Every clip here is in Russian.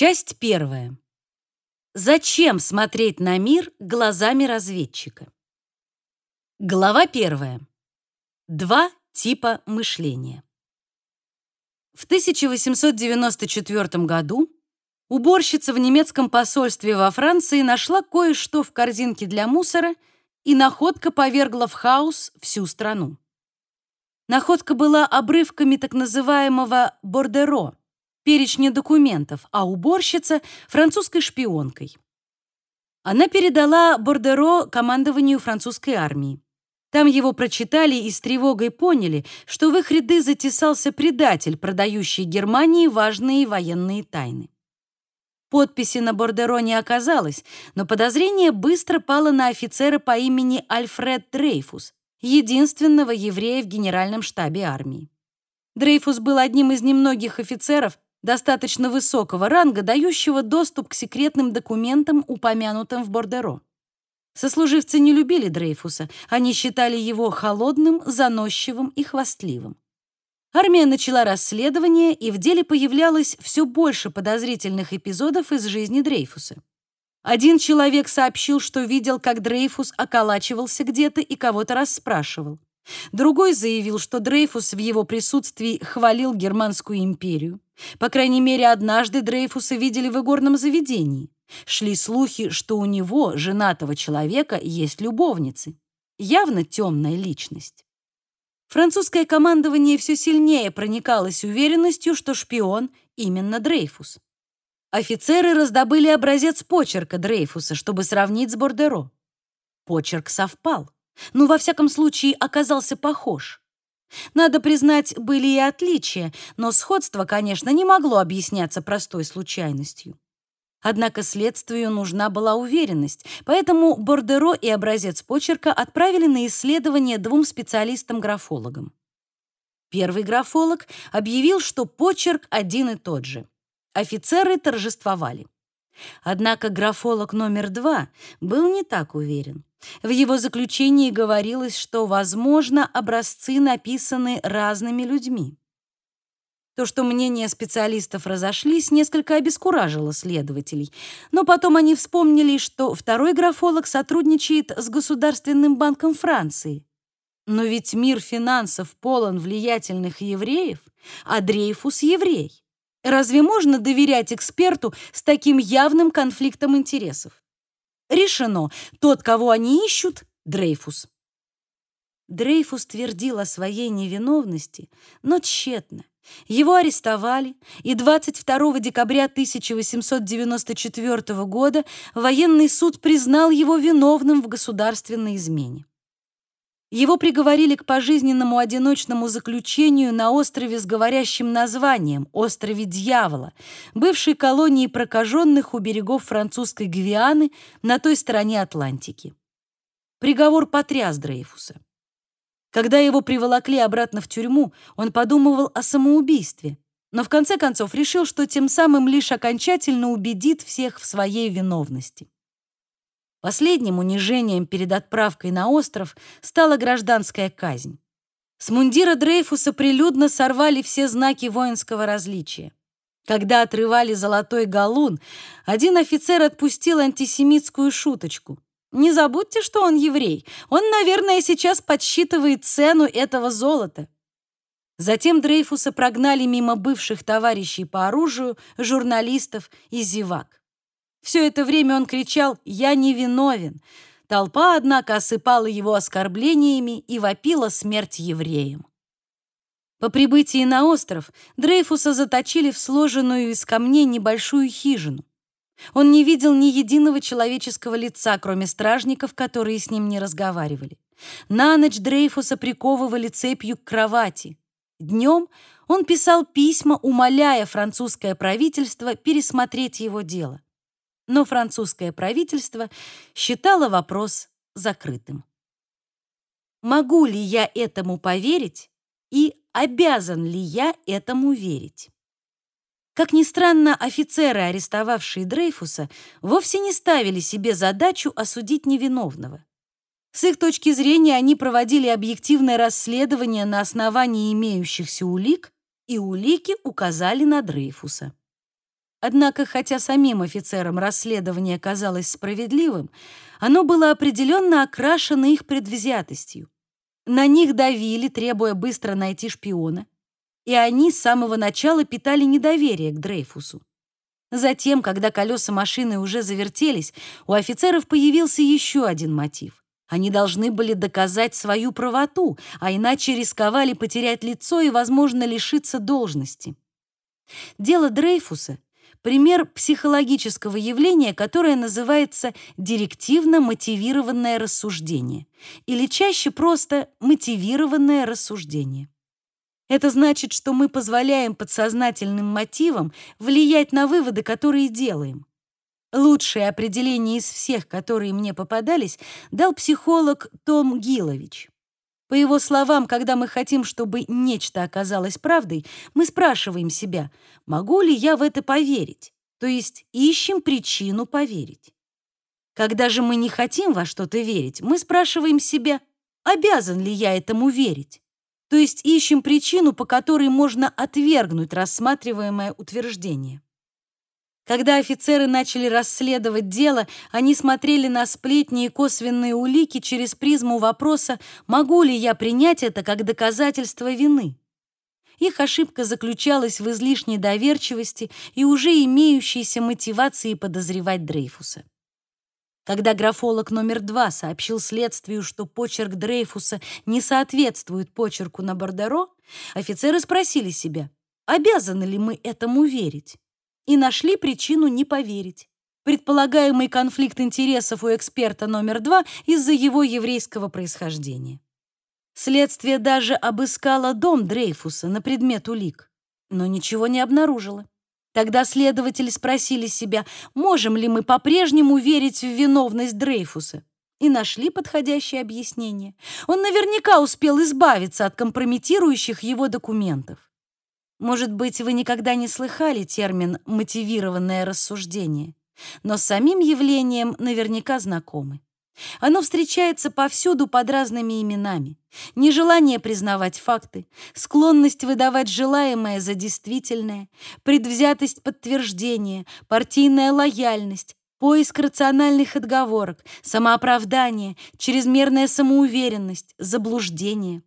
Часть первая. Зачем смотреть на мир глазами разведчика? Глава первая. Два типа мышления. В 1894 году уборщица в немецком посольстве во Франции нашла кое-что в корзинке для мусора, и находка повергла в хаос всю страну. Находка была обрывками так называемого бордеро, перечня документов, а уборщица — французской шпионкой. Она передала бордеро командованию французской армии. Там его прочитали и с тревогой поняли, что в их ряды затесался предатель, продающий Германии важные военные тайны. Подписи на бордеро не оказалось, но подозрение быстро пало на офицера по имени Альфред Дрейфус, единственного еврея в генеральном штабе армии. Дрейфус был одним из немногих офицеров, достаточно высокого ранга, дающего доступ к секретным документам, упомянутым в Бордеро. Сослуживцы не любили Дрейфуса, они считали его холодным, заносчивым и хвастливым. Армия начала расследование, и в деле появлялось все больше подозрительных эпизодов из жизни Дрейфуса. Один человек сообщил, что видел, как Дрейфус околачивался где-то и кого-то расспрашивал. Другой заявил, что Дрейфус в его присутствии хвалил Германскую империю. По крайней мере, однажды Дрейфуса видели в игорном заведении. Шли слухи, что у него, женатого человека, есть любовницы. Явно темная личность. Французское командование все сильнее проникалось уверенностью, что шпион именно Дрейфус. Офицеры раздобыли образец почерка Дрейфуса, чтобы сравнить с Бордеро. Почерк совпал. Ну, во всяком случае, оказался похож. Надо признать, были и отличия, но сходство, конечно, не могло объясняться простой случайностью. Однако следствию нужна была уверенность, поэтому Бордеро и образец почерка отправили на исследование двум специалистам-графологам. Первый графолог объявил, что почерк один и тот же. Офицеры торжествовали. Однако графолог номер два был не так уверен. В его заключении говорилось, что, возможно, образцы написаны разными людьми. То, что мнения специалистов разошлись, несколько обескуражило следователей. Но потом они вспомнили, что второй графолог сотрудничает с Государственным банком Франции. Но ведь мир финансов полон влиятельных евреев, а Дрейфус — еврей. Разве можно доверять эксперту с таким явным конфликтом интересов? Решено. Тот, кого они ищут, Дрейфус. Дрейфус твердил о своей невиновности, но тщетно. Его арестовали, и 22 декабря 1894 года военный суд признал его виновным в государственной измене. Его приговорили к пожизненному одиночному заключению на острове с говорящим названием «Острове Дьявола», бывшей колонии прокаженных у берегов французской Гвианы на той стороне Атлантики. Приговор потряс Дрейфуса. Когда его приволокли обратно в тюрьму, он подумывал о самоубийстве, но в конце концов решил, что тем самым лишь окончательно убедит всех в своей виновности. Последним унижением перед отправкой на остров стала гражданская казнь. С мундира Дрейфуса прилюдно сорвали все знаки воинского различия. Когда отрывали золотой галун, один офицер отпустил антисемитскую шуточку. «Не забудьте, что он еврей. Он, наверное, сейчас подсчитывает цену этого золота». Затем Дрейфуса прогнали мимо бывших товарищей по оружию, журналистов и зевак. Все это время он кричал «Я не виновен!». Толпа, однако, осыпала его оскорблениями и вопила смерть евреям. По прибытии на остров Дрейфуса заточили в сложенную из камней небольшую хижину. Он не видел ни единого человеческого лица, кроме стражников, которые с ним не разговаривали. На ночь Дрейфуса приковывали цепью к кровати. Днем он писал письма, умоляя французское правительство пересмотреть его дело но французское правительство считало вопрос закрытым. Могу ли я этому поверить и обязан ли я этому верить? Как ни странно, офицеры, арестовавшие Дрейфуса, вовсе не ставили себе задачу осудить невиновного. С их точки зрения они проводили объективное расследование на основании имеющихся улик, и улики указали на Дрейфуса. Однако, хотя самим офицерам расследование казалось справедливым, оно было определенно окрашено их предвзятостью. На них давили, требуя быстро найти шпиона, и они с самого начала питали недоверие к Дрейфусу. Затем, когда колеса машины уже завертелись, у офицеров появился еще один мотив. Они должны были доказать свою правоту, а иначе рисковали потерять лицо и, возможно, лишиться должности. Дело Дрейфуса — пример психологического явления, которое называется директивно-мотивированное рассуждение или чаще просто мотивированное рассуждение. Это значит, что мы позволяем подсознательным мотивам влиять на выводы, которые делаем. Лучшее определение из всех, которые мне попадались, дал психолог Том Гилович. По его словам, когда мы хотим, чтобы нечто оказалось правдой, мы спрашиваем себя, могу ли я в это поверить, то есть ищем причину поверить. Когда же мы не хотим во что-то верить, мы спрашиваем себя, обязан ли я этому верить, то есть ищем причину, по которой можно отвергнуть рассматриваемое утверждение. Когда офицеры начали расследовать дело, они смотрели на сплетни и косвенные улики через призму вопроса, могу ли я принять это как доказательство вины. Их ошибка заключалась в излишней доверчивости и уже имеющейся мотивации подозревать Дрейфуса. Когда графолог номер два сообщил следствию, что почерк Дрейфуса не соответствует почерку на Бордеро, офицеры спросили себя, обязаны ли мы этому верить и нашли причину не поверить. Предполагаемый конфликт интересов у эксперта номер два из-за его еврейского происхождения. Следствие даже обыскало дом Дрейфуса на предмет улик, но ничего не обнаружило. Тогда следователи спросили себя, можем ли мы по-прежнему верить в виновность Дрейфуса, и нашли подходящее объяснение. Он наверняка успел избавиться от компрометирующих его документов. Может быть, вы никогда не слыхали термин «мотивированное рассуждение», но самим явлением наверняка знакомы. Оно встречается повсюду под разными именами. Нежелание признавать факты, склонность выдавать желаемое за действительное, предвзятость подтверждения, партийная лояльность, поиск рациональных отговорок, самооправдание, чрезмерная самоуверенность, заблуждение.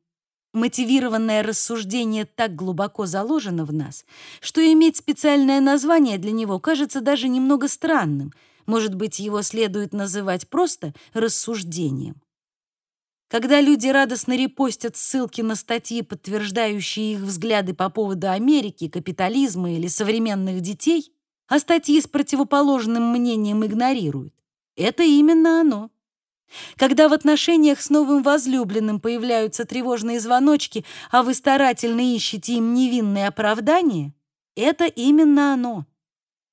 Мотивированное рассуждение так глубоко заложено в нас, что иметь специальное название для него кажется даже немного странным. Может быть, его следует называть просто рассуждением. Когда люди радостно репостят ссылки на статьи, подтверждающие их взгляды по поводу Америки, капитализма или современных детей, а статьи с противоположным мнением игнорируют, это именно оно. Когда в отношениях с новым возлюбленным появляются тревожные звоночки, а вы старательно ищете им невинные оправдания, это именно оно.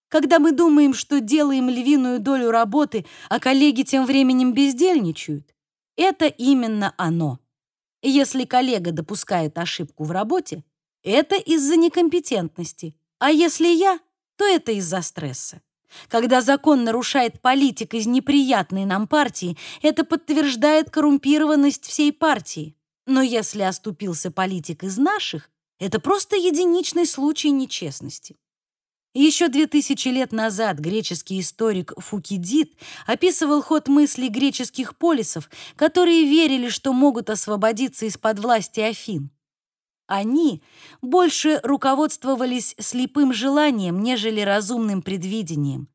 Когда мы думаем, что делаем львиную долю работы, а коллеги тем временем бездельничают, это именно оно. Если коллега допускает ошибку в работе, это из-за некомпетентности, а если я, то это из-за стресса. Когда закон нарушает политик из неприятной нам партии, это подтверждает коррумпированность всей партии. Но если оступился политик из наших, это просто единичный случай нечестности. Еще две тысячи лет назад греческий историк Фукидид описывал ход мыслей греческих полисов, которые верили, что могут освободиться из-под власти Афин. Они больше руководствовались слепым желанием, нежели разумным предвидением.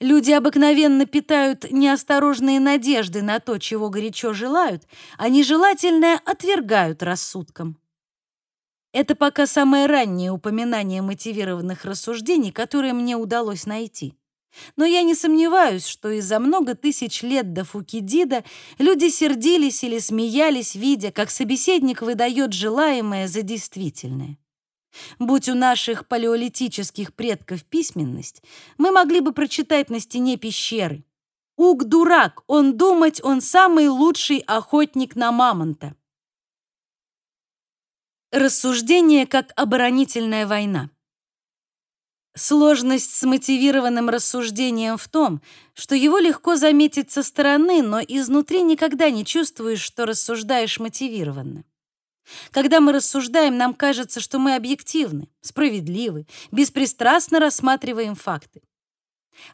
Люди обыкновенно питают неосторожные надежды на то, чего горячо желают, а нежелательное отвергают рассудком. Это пока самое раннее упоминание мотивированных рассуждений, которое мне удалось найти. Но я не сомневаюсь, что из за много тысяч лет до Фукидида люди сердились или смеялись, видя, как собеседник выдает желаемое за действительное. Будь у наших палеолитических предков письменность, мы могли бы прочитать на стене пещеры. Уг дурак, он думать, он самый лучший охотник на мамонта. Рассуждение как оборонительная война. Сложность с мотивированным рассуждением в том, что его легко заметить со стороны, но изнутри никогда не чувствуешь, что рассуждаешь мотивированно. Когда мы рассуждаем, нам кажется, что мы объективны, справедливы, беспристрастно рассматриваем факты.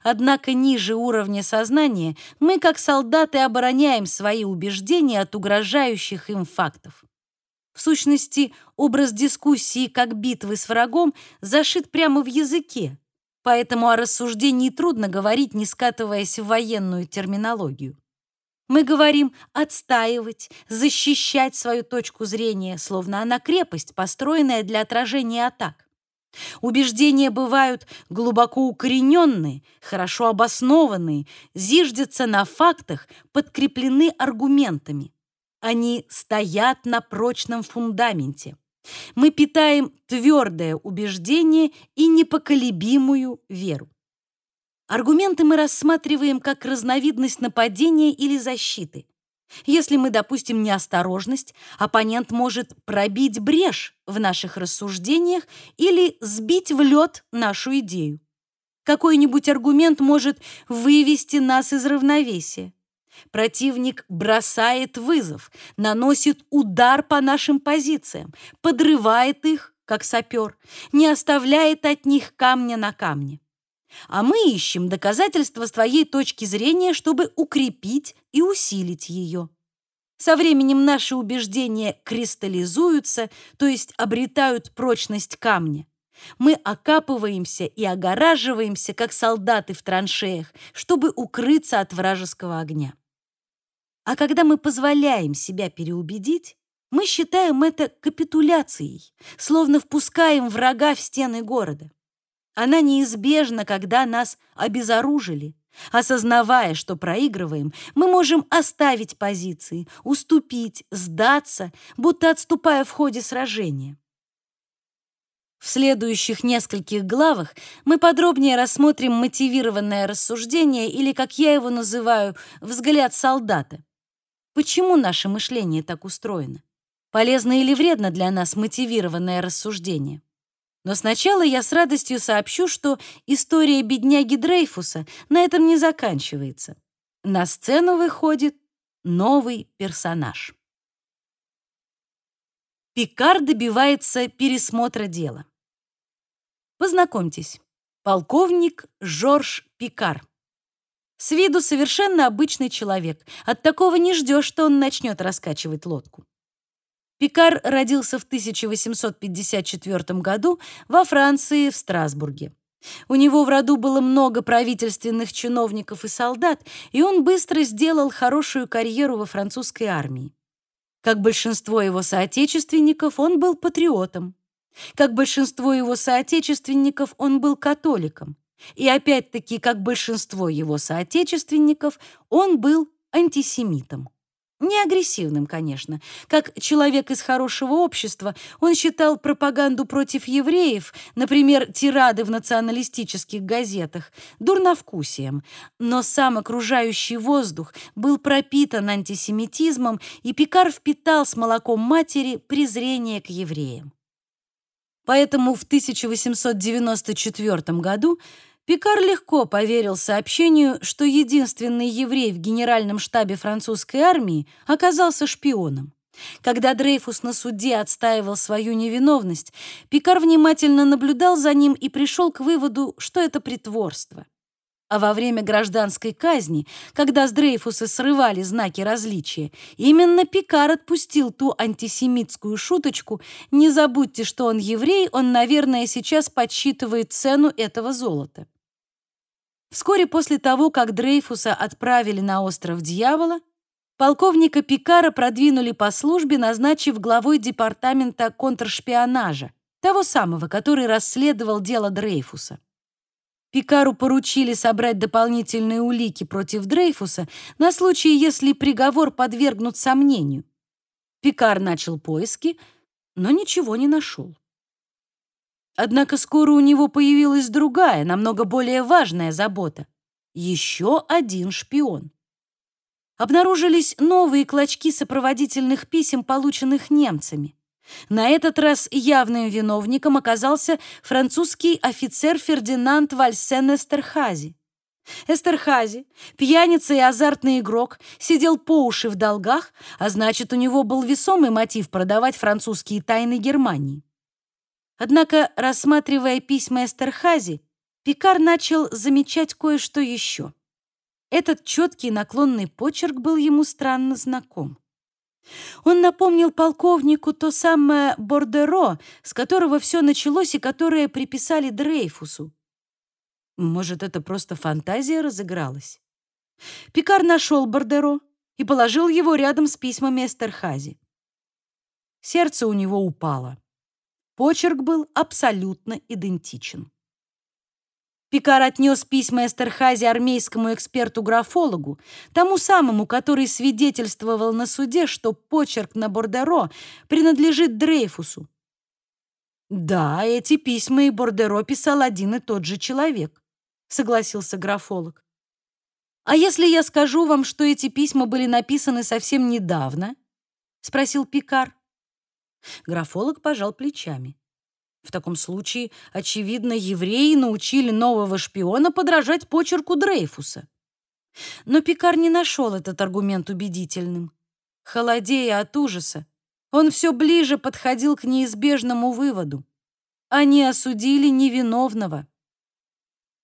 Однако ниже уровня сознания мы, как солдаты, обороняем свои убеждения от угрожающих им фактов. В сущности, образ дискуссии как битвы с врагом зашит прямо в языке, поэтому о рассуждении трудно говорить, не скатываясь в военную терминологию. Мы говорим отстаивать, защищать свою точку зрения, словно она крепость, построенная для отражения атак. Убеждения бывают глубоко укорененные, хорошо обоснованные, зиждятся на фактах, подкреплены аргументами. Они стоят на прочном фундаменте. Мы питаем твердое убеждение и непоколебимую веру. Аргументы мы рассматриваем как разновидность нападения или защиты. Если мы допустим неосторожность, оппонент может пробить брешь в наших рассуждениях или сбить в лед нашу идею. Какой-нибудь аргумент может вывести нас из равновесия. Противник бросает вызов, наносит удар по нашим позициям, подрывает их, как сапер, не оставляет от них камня на камне. А мы ищем доказательства с твоей точки зрения, чтобы укрепить и усилить ее. Со временем наши убеждения кристаллизуются, то есть обретают прочность камня. Мы окапываемся и огораживаемся, как солдаты в траншеях, чтобы укрыться от вражеского огня. А когда мы позволяем себя переубедить, мы считаем это капитуляцией, словно впускаем врага в стены города. Она неизбежна, когда нас обезоружили. Осознавая, что проигрываем, мы можем оставить позиции, уступить, сдаться, будто отступая в ходе сражения. В следующих нескольких главах мы подробнее рассмотрим мотивированное рассуждение или, как я его называю, взгляд солдата. Почему наше мышление так устроено? Полезно или вредно для нас мотивированное рассуждение? Но сначала я с радостью сообщу, что история бедняги Дрейфуса на этом не заканчивается. На сцену выходит новый персонаж. Пикар добивается пересмотра дела. Познакомьтесь, полковник Жорж Пикар. С виду совершенно обычный человек. От такого не ждешь, что он начнет раскачивать лодку. Пикар родился в 1854 году во Франции, в Страсбурге. У него в роду было много правительственных чиновников и солдат, и он быстро сделал хорошую карьеру во французской армии. Как большинство его соотечественников, он был патриотом. Как большинство его соотечественников, он был католиком. И опять-таки, как большинство его соотечественников, он был антисемитом. Не агрессивным, конечно. Как человек из хорошего общества, он считал пропаганду против евреев, например, тирады в националистических газетах, дурновкусием. Но сам окружающий воздух был пропитан антисемитизмом, и Пикар впитал с молоком матери презрение к евреям. Поэтому в 1894 году Пикар легко поверил сообщению, что единственный еврей в генеральном штабе французской армии оказался шпионом. Когда Дрейфус на суде отстаивал свою невиновность, Пикар внимательно наблюдал за ним и пришел к выводу, что это притворство. А во время гражданской казни, когда с Дрейфуса срывали знаки различия, именно Пикар отпустил ту антисемитскую шуточку «Не забудьте, что он еврей, он, наверное, сейчас подсчитывает цену этого золота». Вскоре после того, как Дрейфуса отправили на остров Дьявола, полковника Пикара продвинули по службе, назначив главой департамента контршпионажа, того самого, который расследовал дело Дрейфуса. Пикару поручили собрать дополнительные улики против Дрейфуса на случай, если приговор подвергнут сомнению. Пикар начал поиски, но ничего не нашел. Однако скоро у него появилась другая, намного более важная забота. Еще один шпион. Обнаружились новые клочки сопроводительных писем, полученных немцами. На этот раз явным виновником оказался французский офицер Фердинанд Вальсен Эстерхази. Эстерхази, пьяница и азартный игрок, сидел по уши в долгах, а значит, у него был весомый мотив продавать французские тайны Германии. Однако, рассматривая письма Эстерхази, Пикар начал замечать кое-что еще. Этот четкий наклонный почерк был ему странно знаком. Он напомнил полковнику то самое Бордеро, с которого все началось и которое приписали Дрейфусу. Может, это просто фантазия разыгралась? Пикар нашел Бордеро и положил его рядом с письмами Эстерхази. Сердце у него упало. Почерк был абсолютно идентичен. Пикар отнес письма Эстерхази армейскому эксперту-графологу, тому самому, который свидетельствовал на суде, что почерк на Бордеро принадлежит Дрейфусу. Да, эти письма и Бордеро писал один и тот же человек, согласился графолог. А если я скажу вам, что эти письма были написаны совсем недавно? спросил Пикар. Графолог пожал плечами. В таком случае, очевидно, евреи научили нового шпиона подражать почерку Дрейфуса. Но Пикар не нашел этот аргумент убедительным. Холодея от ужаса, он все ближе подходил к неизбежному выводу. Они осудили невиновного.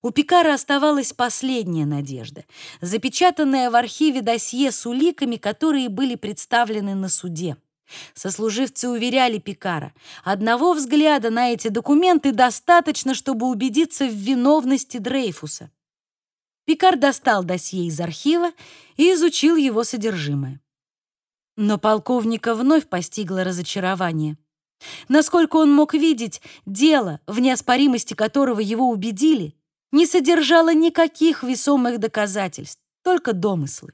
У Пикара оставалась последняя надежда, запечатанная в архиве досье с уликами, которые были представлены на суде. Сослуживцы уверяли Пикара, одного взгляда на эти документы достаточно, чтобы убедиться в виновности Дрейфуса. Пикар достал досье из архива и изучил его содержимое. Но полковника вновь постигло разочарование. Насколько он мог видеть, дело, в неоспоримости которого его убедили, не содержало никаких весомых доказательств, только домыслы.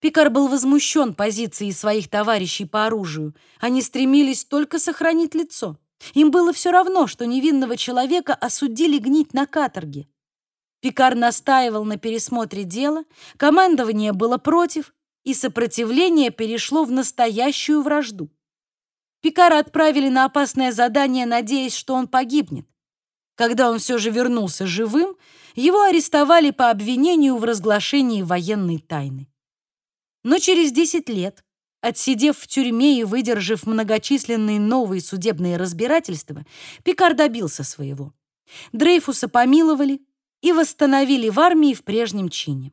Пикар был возмущен позицией своих товарищей по оружию. Они стремились только сохранить лицо. Им было все равно, что невинного человека осудили гнить на каторге. Пикар настаивал на пересмотре дела, командование было против, и сопротивление перешло в настоящую вражду. Пикара отправили на опасное задание, надеясь, что он погибнет. Когда он все же вернулся живым, его арестовали по обвинению в разглашении военной тайны. Но через 10 лет, отсидев в тюрьме и выдержав многочисленные новые судебные разбирательства, Пикар добился своего. Дрейфуса помиловали и восстановили в армии в прежнем чине.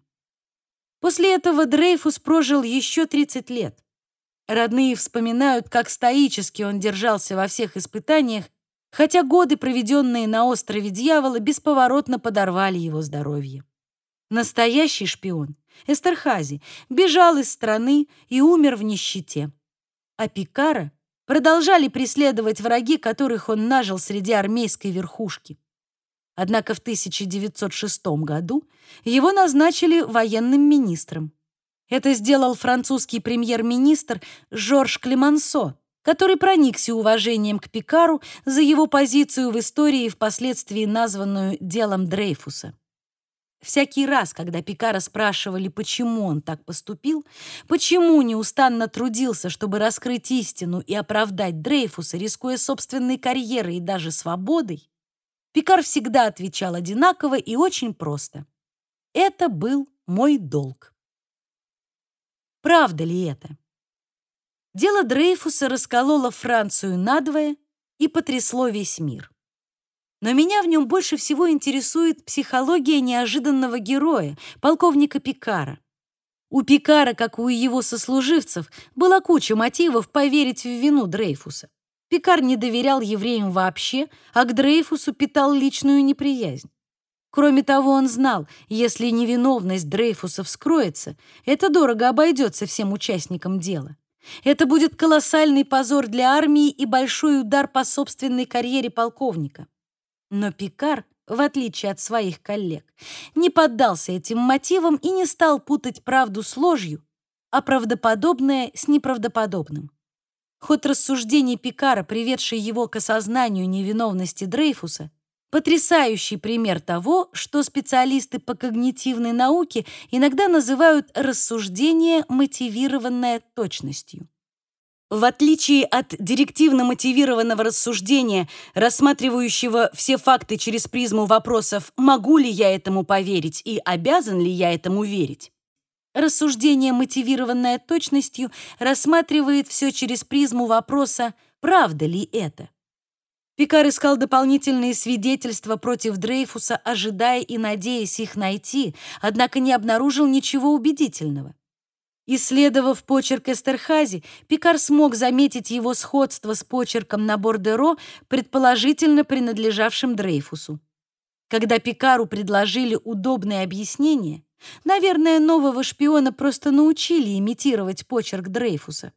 После этого Дрейфус прожил еще 30 лет. Родные вспоминают, как стоически он держался во всех испытаниях, хотя годы, проведенные на острове Дьявола, бесповоротно подорвали его здоровье. Настоящий шпион, Эстерхази, бежал из страны и умер в нищете. А Пикара продолжали преследовать враги, которых он нажил среди армейской верхушки. Однако в 1906 году его назначили военным министром. Это сделал французский премьер-министр Жорж Клемансо, который проникся уважением к Пикару за его позицию в истории, впоследствии названную делом Дрейфуса. Всякий раз, когда Пикара спрашивали, почему он так поступил, почему неустанно трудился, чтобы раскрыть истину и оправдать Дрейфуса, рискуя собственной карьерой и даже свободой, Пикар всегда отвечал одинаково и очень просто. Это был мой долг. Правда ли это? Дело Дрейфуса раскололо Францию надвое и потрясло весь мир. Но меня в нем больше всего интересует психология неожиданного героя, полковника Пикара. У Пикара, как у его сослуживцев, была куча мотивов поверить в вину Дрейфуса. Пикар не доверял евреям вообще, а к Дрейфусу питал личную неприязнь. Кроме того, он знал, если невиновность Дрейфуса вскроется, это дорого обойдется всем участникам дела. Это будет колоссальный позор для армии и большой удар по собственной карьере полковника. Но Пикар, в отличие от своих коллег, не поддался этим мотивам и не стал путать правду с ложью, а правдоподобное с неправдоподобным. Ход рассуждений Пикара, приведший его к осознанию невиновности Дрейфуса, потрясающий пример того, что специалисты по когнитивной науке иногда называют рассуждение, мотивированное точностью. В отличие от директивно мотивированного рассуждения, рассматривающего все факты через призму вопросов «могу ли я этому поверить» и «обязан ли я этому верить», рассуждение, мотивированное точностью, рассматривает все через призму вопроса «правда ли это?». Пикар искал дополнительные свидетельства против Дрейфуса, ожидая и надеясь их найти, однако не обнаружил ничего убедительного. Исследовав почерк Эстерхази, Пикар смог заметить его сходство с почерком на Бордеро, предположительно принадлежавшим Дрейфусу. Когда Пикару предложили удобное объяснение, наверное, нового шпиона просто научили имитировать почерк Дрейфуса.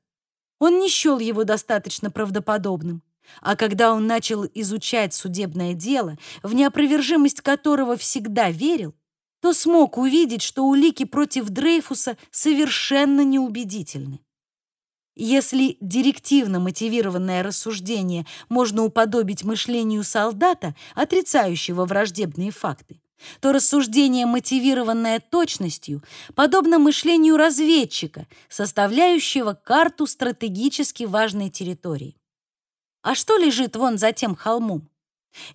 Он не счел его достаточно правдоподобным. А когда он начал изучать судебное дело, в неопровержимость которого всегда верил, то смог увидеть, что улики против Дрейфуса совершенно неубедительны. Если директивно мотивированное рассуждение можно уподобить мышлению солдата, отрицающего враждебные факты, то рассуждение, мотивированное точностью, подобно мышлению разведчика, составляющего карту стратегически важной территории. А что лежит вон за тем холмом?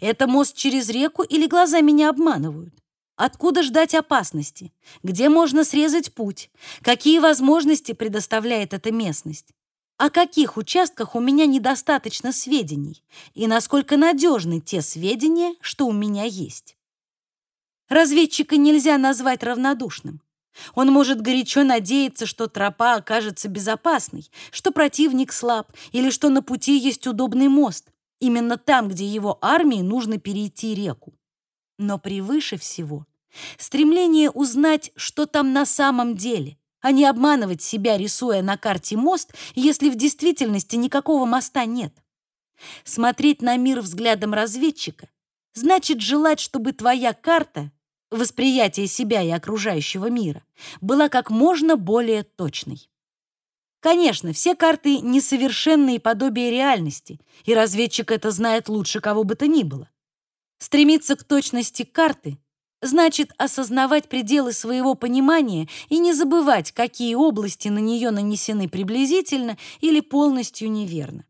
Это мост через реку или глаза меня обманывают? Откуда ждать опасности? Где можно срезать путь? Какие возможности предоставляет эта местность? О каких участках у меня недостаточно сведений? И насколько надежны те сведения, что у меня есть? Разведчика нельзя назвать равнодушным. Он может горячо надеяться, что тропа окажется безопасной, что противник слаб или что на пути есть удобный мост, именно там, где его армии нужно перейти реку. Но превыше всего стремление узнать, что там на самом деле, а не обманывать себя, рисуя на карте мост, если в действительности никакого моста нет. Смотреть на мир взглядом разведчика значит желать, чтобы твоя карта, восприятие себя и окружающего мира, была как можно более точной. Конечно, все карты несовершенные подобие реальности, и разведчик это знает лучше кого бы то ни было. Стремиться к точности карты значит осознавать пределы своего понимания и не забывать, какие области на нее нанесены приблизительно или полностью неверно.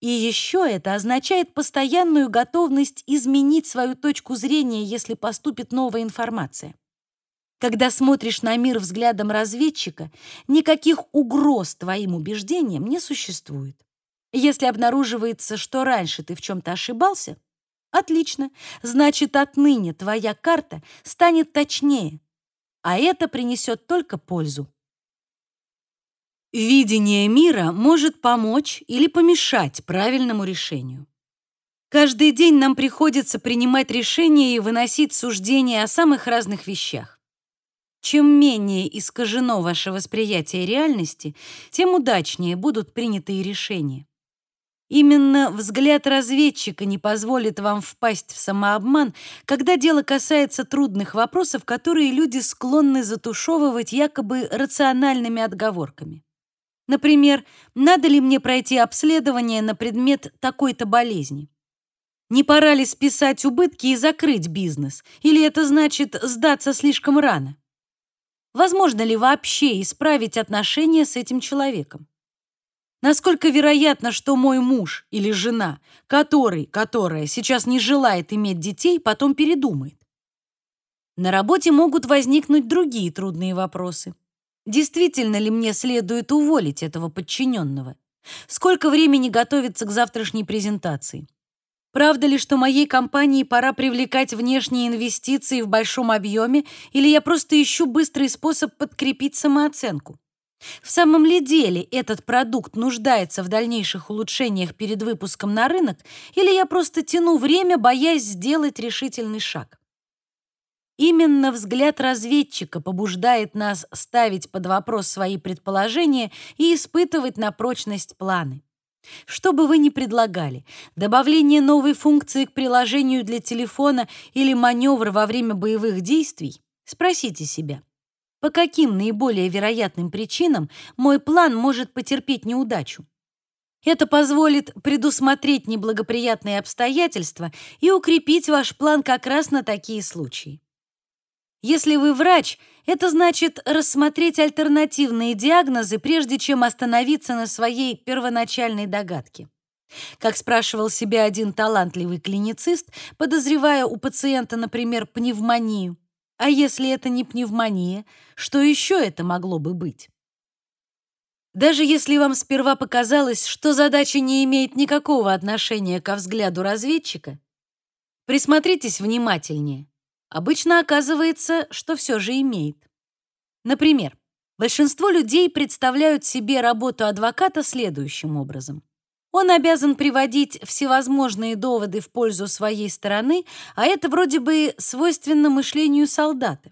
И еще это означает постоянную готовность изменить свою точку зрения, если поступит новая информация. Когда смотришь на мир взглядом разведчика, никаких угроз твоим убеждениям не существует. Если обнаруживается, что раньше ты в чем-то ошибался, Отлично. Значит, отныне твоя карта станет точнее, а это принесет только пользу. Видение мира может помочь или помешать правильному решению. Каждый день нам приходится принимать решения и выносить суждения о самых разных вещах. Чем менее искажено ваше восприятие реальности, тем удачнее будут принятые решения. Именно взгляд разведчика не позволит вам впасть в самообман, когда дело касается трудных вопросов, которые люди склонны затушевывать якобы рациональными отговорками. Например, надо ли мне пройти обследование на предмет такой-то болезни? Не пора ли списать убытки и закрыть бизнес? Или это значит сдаться слишком рано? Возможно ли вообще исправить отношения с этим человеком? Насколько вероятно, что мой муж или жена, который, которая сейчас не желает иметь детей, потом передумает? На работе могут возникнуть другие трудные вопросы. Действительно ли мне следует уволить этого подчиненного? Сколько времени готовиться к завтрашней презентации? Правда ли, что моей компании пора привлекать внешние инвестиции в большом объеме, или я просто ищу быстрый способ подкрепить самооценку? В самом ли деле этот продукт нуждается в дальнейших улучшениях перед выпуском на рынок, или я просто тяну время, боясь сделать решительный шаг? Именно взгляд разведчика побуждает нас ставить под вопрос свои предположения и испытывать на прочность планы. Что бы вы ни предлагали, добавление новой функции к приложению для телефона или маневр во время боевых действий, спросите себя – по каким наиболее вероятным причинам мой план может потерпеть неудачу. Это позволит предусмотреть неблагоприятные обстоятельства и укрепить ваш план как раз на такие случаи. Если вы врач, это значит рассмотреть альтернативные диагнозы, прежде чем остановиться на своей первоначальной догадке. Как спрашивал себя один талантливый клиницист, подозревая у пациента, например, пневмонию. А если это не пневмония, что еще это могло бы быть? Даже если вам сперва показалось, что задача не имеет никакого отношения ко взгляду разведчика, присмотритесь внимательнее. Обычно оказывается, что все же имеет. Например, большинство людей представляют себе работу адвоката следующим образом. Он обязан приводить всевозможные доводы в пользу своей стороны, а это вроде бы свойственно мышлению солдата.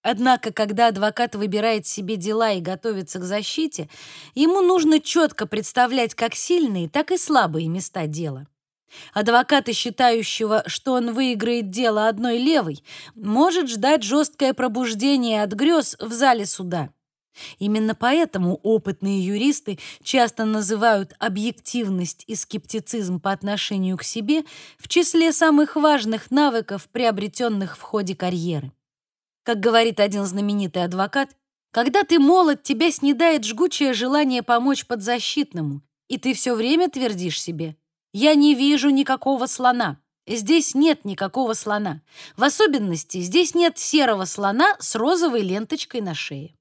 Однако, когда адвокат выбирает себе дела и готовится к защите, ему нужно четко представлять как сильные, так и слабые места дела. Адвоката, считающего, что он выиграет дело одной левой, может ждать жесткое пробуждение от грез в зале суда. Именно поэтому опытные юристы часто называют объективность и скептицизм по отношению к себе в числе самых важных навыков, приобретенных в ходе карьеры. Как говорит один знаменитый адвокат, когда ты молод, тебя снедает жгучее желание помочь подзащитному, и ты все время твердишь себе «Я не вижу никакого слона». Здесь нет никакого слона. В особенности здесь нет серого слона с розовой ленточкой на шее.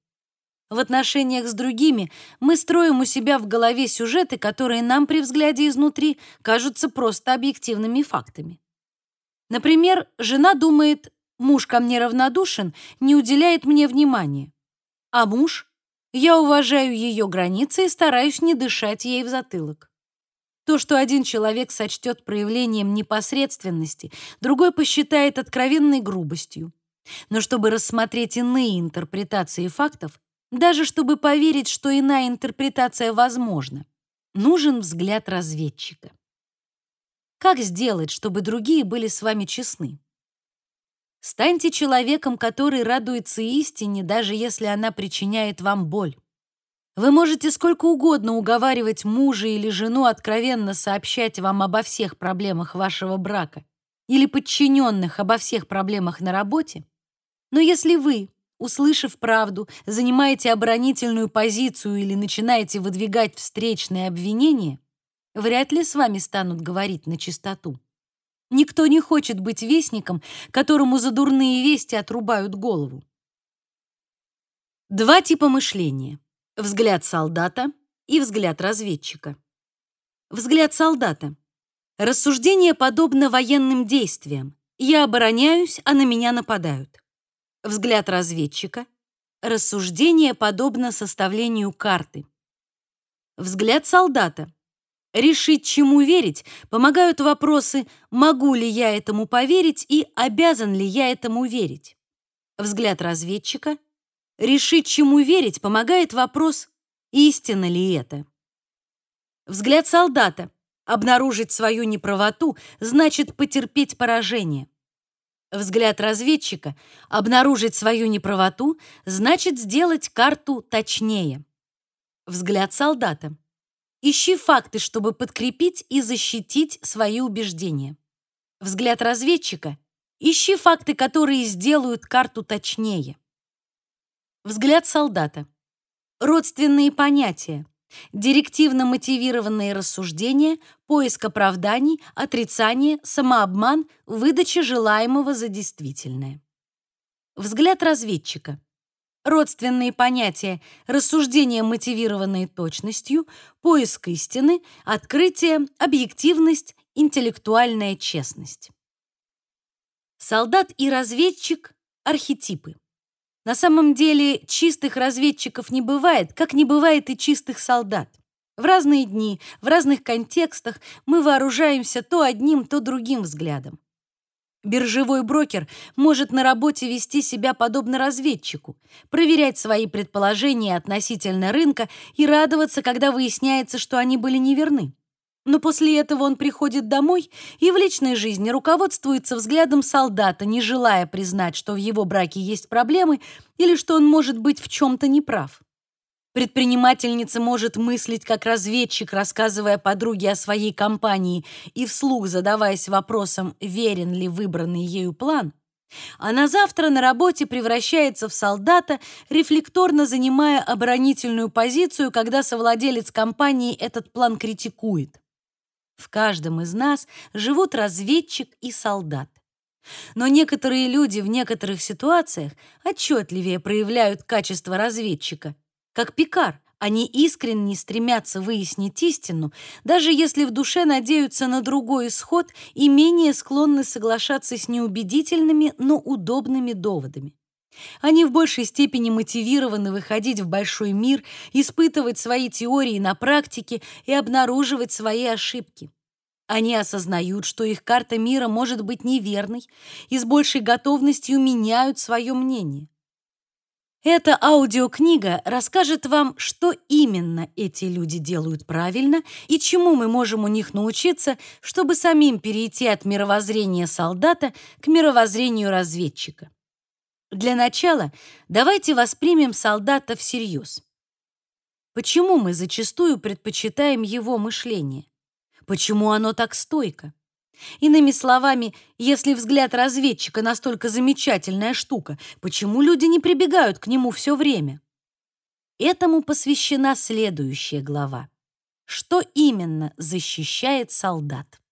В отношениях с другими мы строим у себя в голове сюжеты, которые нам при взгляде изнутри кажутся просто объективными фактами. Например, жена думает, Муж ко мне равнодушен, не уделяет мне внимания. А муж? Я уважаю ее границы и стараюсь не дышать ей в затылок. То, что один человек сочтет проявлением непосредственности, другой посчитает откровенной грубостью. Но чтобы рассмотреть иные интерпретации фактов, даже чтобы поверить, что иная интерпретация возможна, нужен взгляд разведчика. Как сделать, чтобы другие были с вами честны? Станьте человеком, который радуется истине, даже если она причиняет вам боль. Вы можете сколько угодно уговаривать мужа или жену откровенно сообщать вам обо всех проблемах вашего брака или подчиненных обо всех проблемах на работе, но если вы, услышав правду, занимаете оборонительную позицию или начинаете выдвигать встречные обвинения, вряд ли с вами станут говорить на чистоту. Никто не хочет быть вестником, которому за дурные вести отрубают голову. Два типа мышления. Взгляд солдата и взгляд разведчика. Взгляд солдата. Рассуждение подобно военным действиям. Я обороняюсь, а на меня нападают. Взгляд разведчика. Рассуждение подобно составлению карты. Взгляд солдата. Решить, чему верить, помогают вопросы «могу ли я этому поверить» и «обязан ли я этому верить?». Взгляд разведчика. Решить, чему верить, помогает вопрос «истина ли это?». Взгляд солдата. Обнаружить свою неправоту значит потерпеть поражение. Взгляд разведчика. Обнаружить свою неправоту значит сделать карту точнее. Взгляд солдата. Ищи факты, чтобы подкрепить и защитить свои убеждения. Взгляд разведчика. Ищи факты, которые сделают карту точнее. Взгляд солдата. Родственные понятия. Директивно мотивированные рассуждения, поиск оправданий, отрицание, самообман, выдача желаемого за действительное. Взгляд разведчика родственные понятия, рассуждения, мотивированные точностью, поиск истины, открытие, объективность, интеллектуальная честность. Солдат и разведчик — архетипы. На самом деле чистых разведчиков не бывает, как не бывает и чистых солдат. В разные дни, в разных контекстах мы вооружаемся то одним, то другим взглядом. Биржевой брокер может на работе вести себя подобно разведчику, проверять свои предположения относительно рынка и радоваться, когда выясняется, что они были неверны. Но после этого он приходит домой и в личной жизни руководствуется взглядом солдата, не желая признать, что в его браке есть проблемы или что он может быть в чем-то неправ. Предпринимательница может мыслить как разведчик, рассказывая подруге о своей компании и вслух задаваясь вопросом, верен ли выбранный ею план. а на завтра на работе превращается в солдата, рефлекторно занимая оборонительную позицию, когда совладелец компании этот план критикует. В каждом из нас живут разведчик и солдат. Но некоторые люди в некоторых ситуациях отчетливее проявляют качество разведчика, как Пикар, они искренне стремятся выяснить истину, даже если в душе надеются на другой исход и менее склонны соглашаться с неубедительными, но удобными доводами. Они в большей степени мотивированы выходить в большой мир, испытывать свои теории на практике и обнаруживать свои ошибки. Они осознают, что их карта мира может быть неверной, и с большей готовностью меняют свое мнение. Эта аудиокнига расскажет вам, что именно эти люди делают правильно и чему мы можем у них научиться, чтобы самим перейти от мировоззрения солдата к мировоззрению разведчика. Для начала давайте воспримем солдата всерьез. Почему мы зачастую предпочитаем его мышление? Почему оно так стойко? Иными словами, если взгляд разведчика настолько замечательная штука, почему люди не прибегают к нему все время? Этому посвящена следующая глава. Что именно защищает солдат?